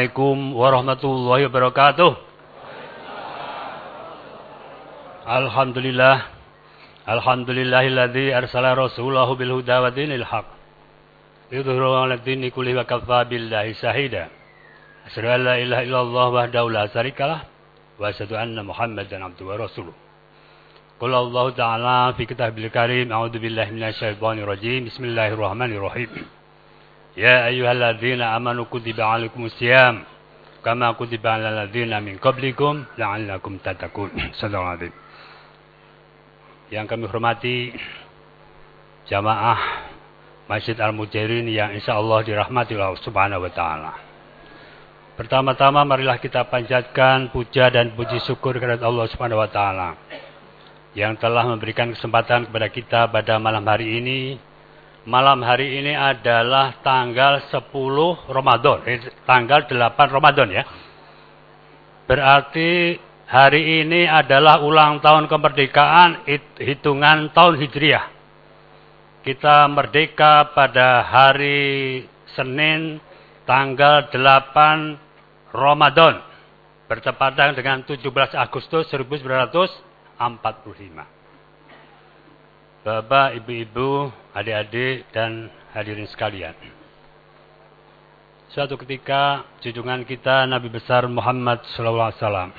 Assalamualaikum warahmatullahi wabarakatuh. Alhamdulillah. Alhamdulillahilladzi arsala rasulahu bil huda wa dinil haq. Yudhiru ala dini kulli wa kafa billahi syahida. Asyhadu an la ilaha illallah wahdahu la syarikalah wa asyhadu anna Muhammadan abduhu wa rasuluh. Qul Allah Ta'ala fi kitabil karim a'udzu billahi minasyaitonir rajim. Bismillahirrahmanirrahim. يا أيها الذين آمنوا كتب عليكم الصيام كما كتب على الذين من قبلكم لعلكم تتقون صلى الله عليه yang kami hormati jamaah Masjid Al-Mujahirin yang insya Allah dirahmati Allah subhanahu wa ta'ala. Pertama-tama marilah kita panjatkan puja dan puji syukur kepada Allah subhanahu wa ta'ala. Yang telah memberikan kesempatan kepada kita pada malam hari ini malam hari ini adalah tanggal 10 Ramadan, eh, tanggal 8 Ramadan ya. Berarti hari ini adalah ulang tahun kemerdekaan hitungan tahun Hijriah. Kita merdeka pada hari Senin tanggal 8 Ramadan bertepatan dengan 17 Agustus 1945. Bapak, Ibu-ibu, adik-adik, dan hadirin sekalian. Suatu ketika junjungan kita Nabi besar Muhammad SAW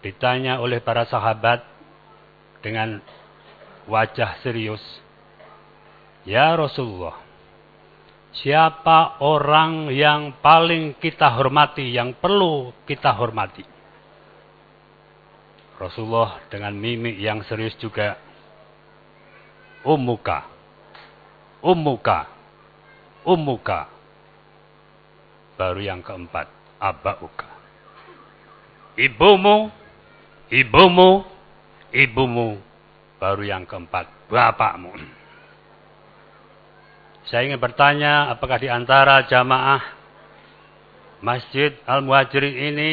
ditanya oleh para sahabat dengan wajah serius, Ya Rasulullah, siapa orang yang paling kita hormati, yang perlu kita hormati? Rasulullah dengan mimik yang serius juga ummuka. Ummuka. Ummuka. Baru yang keempat abauka. Ibumu ibumu ibumu. Baru yang keempat bapakmu. Saya ingin bertanya apakah di antara jamaah Masjid Al-Muhajirin ini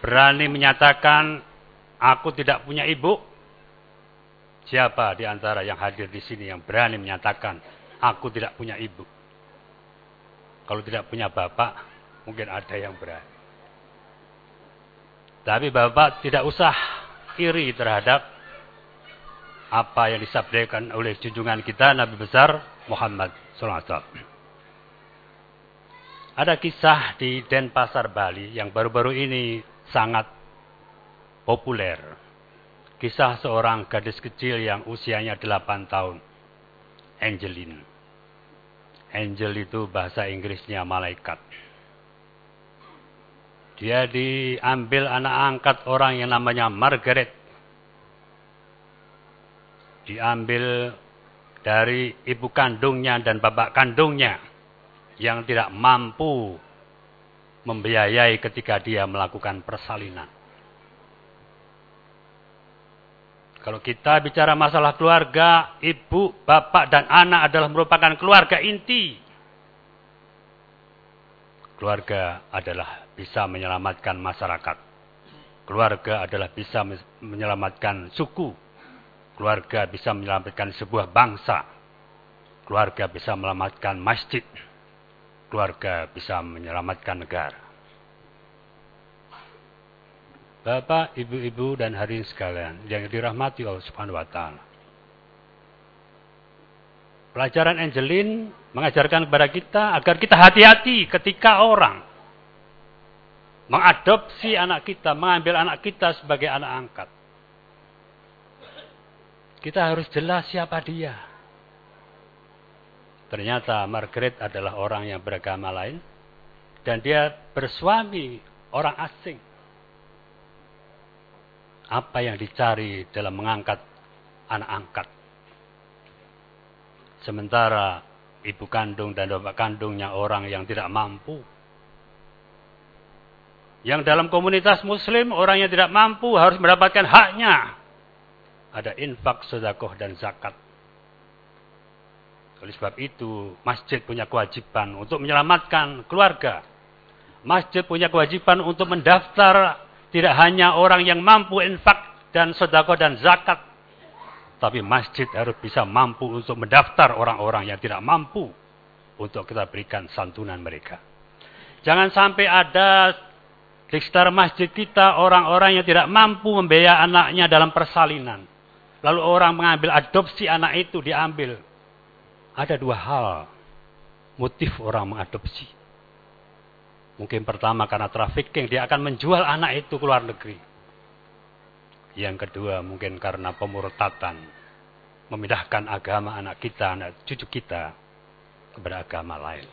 berani menyatakan aku tidak punya ibu Siapa di antara yang hadir di sini yang berani menyatakan, aku tidak punya ibu? Kalau tidak punya bapak, mungkin ada yang berani. Tapi bapak tidak usah iri terhadap apa yang disabdakan oleh junjungan kita Nabi besar Muhammad SAW. Ada kisah di Denpasar, Bali yang baru-baru ini sangat populer Kisah seorang gadis kecil yang usianya 8 tahun. Angelin. Angel itu bahasa Inggrisnya malaikat. Dia diambil anak angkat orang yang namanya Margaret. Diambil dari ibu kandungnya dan bapak kandungnya yang tidak mampu membiayai ketika dia melakukan persalinan. Kalau kita bicara masalah keluarga, ibu, bapak, dan anak adalah merupakan keluarga inti. Keluarga adalah bisa menyelamatkan masyarakat. Keluarga adalah bisa menyelamatkan suku. Keluarga bisa menyelamatkan sebuah bangsa. Keluarga bisa menyelamatkan masjid. Keluarga bisa menyelamatkan negara. Bapak, Ibu-ibu dan hadirin sekalian yang dirahmati Allah Subhanahu wa taala. Pelajaran Angelin mengajarkan kepada kita agar kita hati-hati ketika orang mengadopsi anak kita, mengambil anak kita sebagai anak angkat. Kita harus jelas siapa dia. Ternyata Margaret adalah orang yang beragama lain dan dia bersuami orang asing apa yang dicari dalam mengangkat anak angkat. Sementara ibu kandung dan bapak kandungnya orang yang tidak mampu. Yang dalam komunitas muslim orang yang tidak mampu harus mendapatkan haknya. Ada infak, sedekah dan zakat. Oleh sebab itu, masjid punya kewajiban untuk menyelamatkan keluarga. Masjid punya kewajiban untuk mendaftar tidak hanya orang yang mampu infak dan sodako dan zakat. Tapi masjid harus bisa mampu untuk mendaftar orang-orang yang tidak mampu. Untuk kita berikan santunan mereka. Jangan sampai ada di sekitar masjid kita orang-orang yang tidak mampu membiayai anaknya dalam persalinan. Lalu orang mengambil adopsi anak itu diambil. Ada dua hal motif orang mengadopsi. Mungkin pertama karena trafficking, dia akan menjual anak itu ke luar negeri. Yang kedua mungkin karena pemurtatan. Memindahkan agama anak kita, anak cucu kita kepada agama lain.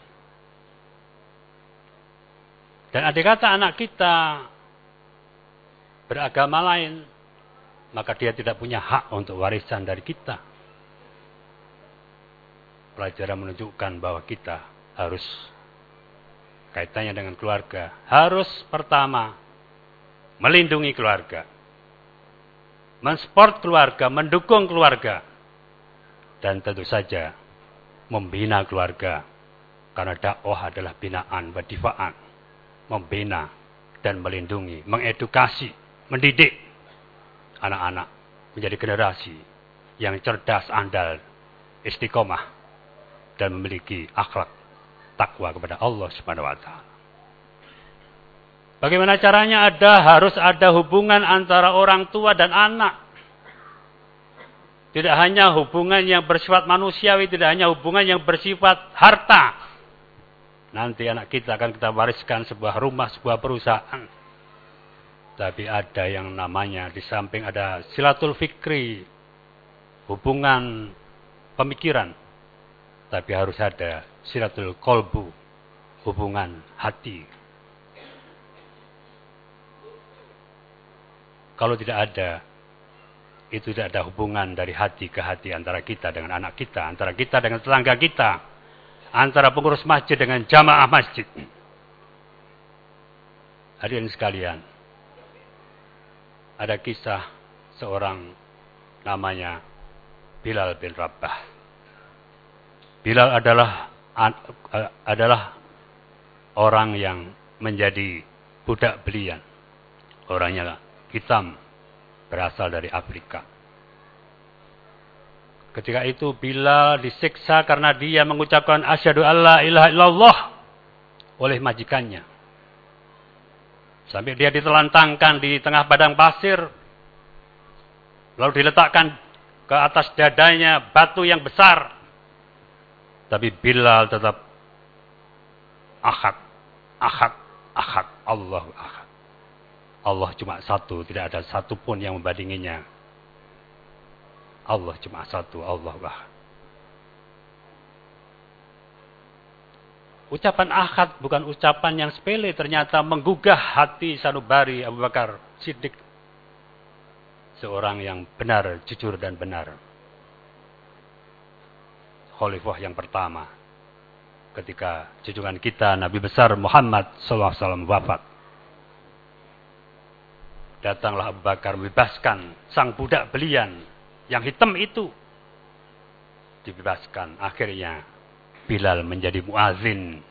Dan adik kata anak kita beragama lain, maka dia tidak punya hak untuk warisan dari kita. Pelajaran menunjukkan bahwa kita harus kaitannya dengan keluarga. Harus pertama melindungi keluarga. Mensport keluarga, mendukung keluarga. Dan tentu saja membina keluarga. Karena dakwah adalah binaan, badifaan membina dan melindungi, mengedukasi, mendidik anak-anak menjadi generasi yang cerdas, andal, istiqomah dan memiliki akhlak takwa kepada Allah Subhanahu wa taala. Bagaimana caranya? Ada harus ada hubungan antara orang tua dan anak. Tidak hanya hubungan yang bersifat manusiawi, tidak hanya hubungan yang bersifat harta, Nanti anak kita akan kita wariskan sebuah rumah, sebuah perusahaan. Tapi ada yang namanya di samping ada silatul fikri, hubungan pemikiran. Tapi harus ada silatul kolbu, hubungan hati. Kalau tidak ada, itu tidak ada hubungan dari hati ke hati antara kita dengan anak kita, antara kita dengan tetangga kita, antara pengurus masjid dengan jamaah masjid. Hadirin sekalian, ada kisah seorang namanya Bilal bin Rabah. Bilal adalah adalah orang yang menjadi budak belian. Orangnya hitam, berasal dari Afrika. Ketika itu Bilal disiksa karena dia mengucapkan asyhadu alla ilaha illallah oleh majikannya. Sampai dia ditelantangkan di tengah padang pasir. Lalu diletakkan ke atas dadanya batu yang besar. Tapi Bilal tetap ahad, ahad, ahad, Allah ahad. Allah cuma satu, tidak ada satupun yang membandinginya Allah cuma satu, Allah lah. Ucapan akad bukan ucapan yang sepele ternyata menggugah hati sanubari Abu Bakar Siddiq. Seorang yang benar, jujur dan benar. Khalifah yang pertama. Ketika junjungan kita Nabi besar Muhammad SAW wafat. Datanglah Abu Bakar membebaskan sang budak belian yang hitam itu dibebaskan. Akhirnya Bilal menjadi muazin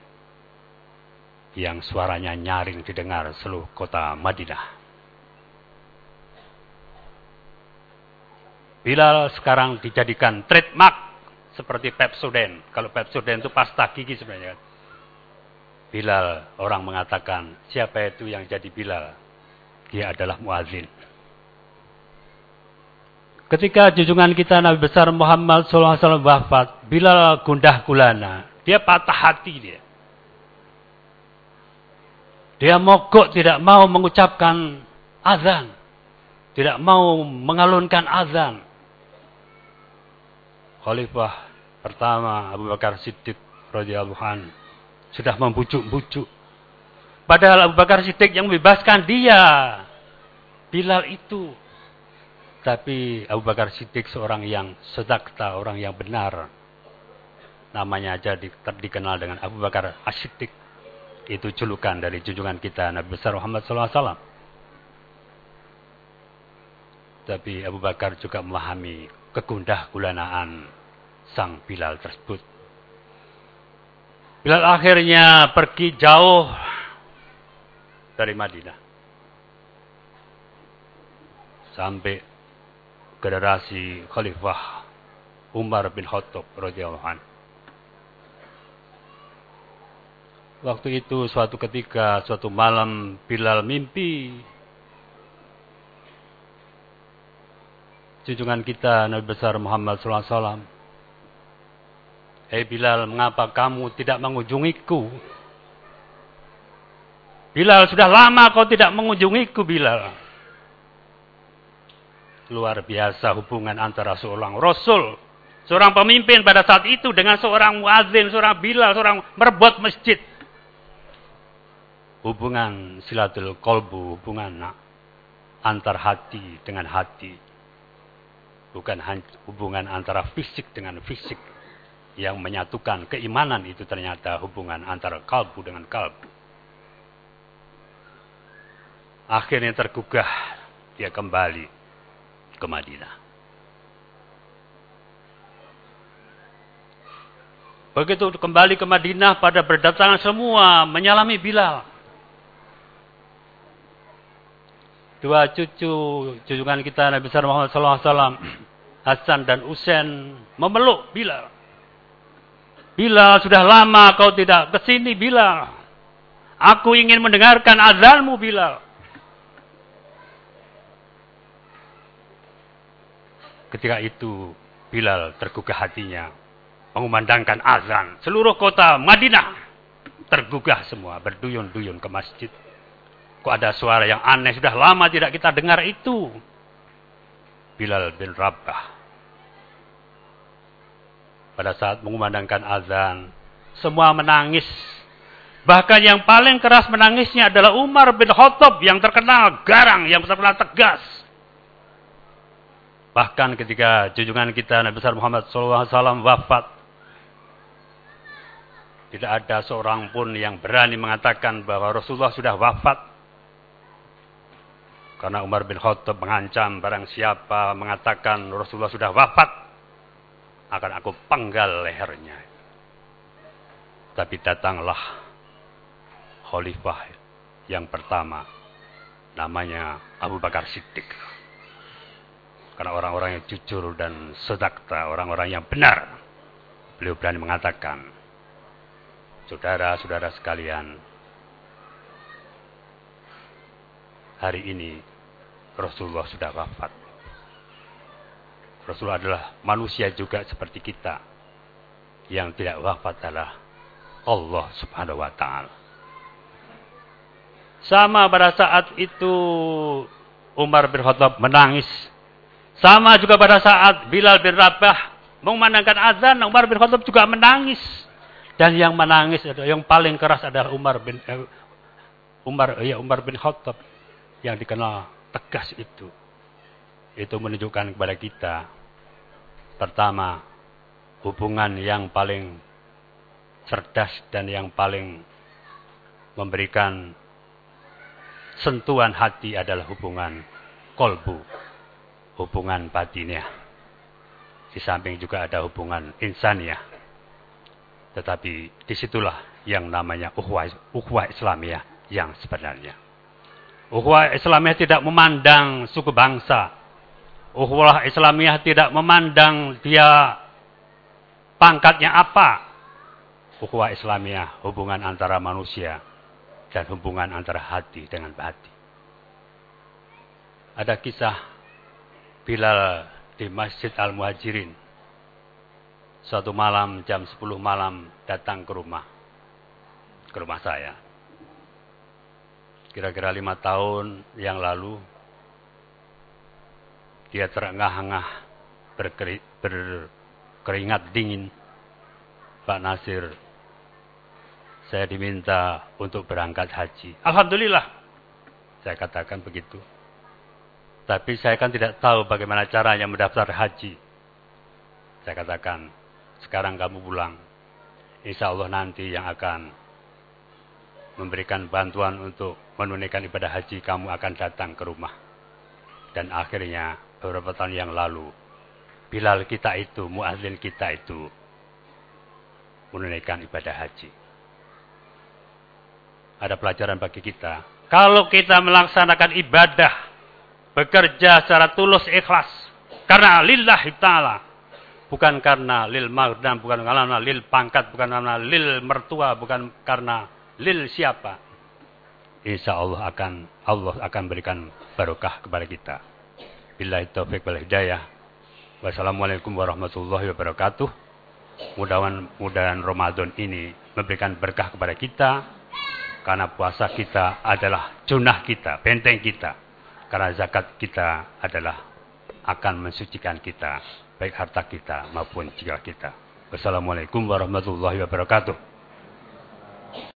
yang suaranya nyaring didengar seluruh kota Madinah. Bilal sekarang dijadikan trademark seperti Pepsodent. Kalau Pepsodent itu pasta gigi sebenarnya. Bilal orang mengatakan siapa itu yang jadi Bilal? Dia adalah muazin. Ketika junjungan kita Nabi besar Muhammad SAW wafat, Bilal gundah gulana. Dia patah hati dia. Dia mogok tidak mau mengucapkan azan. Tidak mau mengalunkan azan. Khalifah pertama Abu Bakar Siddiq radhiyallahu an sudah membujuk-bujuk. Padahal Abu Bakar Siddiq yang membebaskan dia. Bilal itu tapi Abu Bakar Siddiq seorang yang sedakta, orang yang benar. Namanya aja di, dikenal dengan Abu Bakar As-Siddiq. Itu julukan dari junjungan kita Nabi besar Muhammad SAW. Tapi Abu Bakar juga memahami kegundah gulanaan sang Bilal tersebut. Bilal akhirnya pergi jauh dari Madinah. Sampai generasi Khalifah Umar bin Khattab radhiyallahu anhu. Waktu itu suatu ketika, suatu malam Bilal mimpi. Junjungan kita Nabi besar Muhammad SAW. Hei Bilal, mengapa kamu tidak mengunjungiku? Bilal, sudah lama kau tidak mengunjungiku, Bilal. Luar biasa hubungan antara seorang Rasul, seorang pemimpin pada saat itu dengan seorang muadzin, seorang Bilal, seorang merbot masjid hubungan silatul kolbu, hubungan antar hati dengan hati. Bukan hubungan antara fisik dengan fisik. Yang menyatukan keimanan itu ternyata hubungan antara kalbu dengan kalbu. Akhirnya tergugah, dia kembali ke Madinah. Begitu kembali ke Madinah pada berdatangan semua menyalami Bilal. Dua cucu junjungan kita Nabi besar Muhammad SAW Hasan dan Usen memeluk Bilal. Bilal sudah lama kau tidak ke sini Bilal. Aku ingin mendengarkan azanmu Bilal. Ketika itu Bilal tergugah hatinya mengumandangkan azan. Seluruh kota Madinah tergugah semua berduyun-duyun ke masjid. Kok ada suara yang aneh, sudah lama tidak kita dengar itu. Bilal bin Rabah. Pada saat mengumandangkan azan, semua menangis. Bahkan yang paling keras menangisnya adalah Umar bin Khattab yang terkenal garang, yang terkenal tegas. Bahkan ketika junjungan kita Nabi besar Muhammad SAW wafat, tidak ada seorang pun yang berani mengatakan bahwa Rasulullah sudah wafat. Karena Umar bin Khattab mengancam barang siapa mengatakan Rasulullah sudah wafat, akan aku penggal lehernya. Tapi datanglah khalifah yang pertama, namanya Abu Bakar Siddiq. Karena orang-orang yang jujur dan sedakta, orang-orang yang benar. Beliau berani mengatakan, saudara-saudara sekalian, hari ini Rasulullah sudah wafat. Rasulullah adalah manusia juga seperti kita. Yang tidak wafat adalah Allah subhanahu wa ta'ala. Sama pada saat itu Umar bin Khattab menangis. Sama juga pada saat Bilal bin Rabah mengumandangkan azan, Umar bin Khattab juga menangis. Dan yang menangis yang paling keras adalah Umar bin eh, Umar ya Umar bin Khattab yang dikenal tegas itu. Itu menunjukkan kepada kita. Pertama, hubungan yang paling cerdas dan yang paling memberikan sentuhan hati adalah hubungan kolbu. Hubungan batinnya. Di samping juga ada hubungan insania. Tetapi di situlah yang namanya uhwah, uhwah Islamiyah yang sebenarnya. Ukhuwah Islamiyah tidak memandang suku bangsa. Ukhuwah Islamiyah tidak memandang dia pangkatnya apa. Ukhuwah Islamiyah hubungan antara manusia dan hubungan antara hati dengan hati. Ada kisah Bilal di Masjid Al-Muhajirin. Suatu malam jam 10 malam datang ke rumah. Ke rumah saya kira-kira lima tahun yang lalu dia terengah-engah berkeri, berkeringat dingin. Pak Nasir saya diminta untuk berangkat haji. Alhamdulillah. Saya katakan begitu. Tapi saya kan tidak tahu bagaimana caranya mendaftar haji. Saya katakan sekarang kamu pulang. Insya Allah nanti yang akan memberikan bantuan untuk menunaikan ibadah haji, kamu akan datang ke rumah. Dan akhirnya beberapa tahun yang lalu, Bilal kita itu, muadzin kita itu, menunaikan ibadah haji. Ada pelajaran bagi kita. Kalau kita melaksanakan ibadah, bekerja secara tulus ikhlas, karena lillahi ta'ala, bukan karena lil maghdam, bukan karena lil pangkat, bukan karena lil mertua, bukan karena lil siapa? Insya Allah akan Allah akan berikan barokah kepada kita. Billahi taufik wal hidayah. Wassalamualaikum warahmatullahi wabarakatuh. Mudah-mudahan Ramadan ini memberikan berkah kepada kita. Karena puasa kita adalah junah kita, benteng kita. Karena zakat kita adalah akan mensucikan kita. Baik harta kita maupun jiwa kita. Wassalamualaikum warahmatullahi wabarakatuh.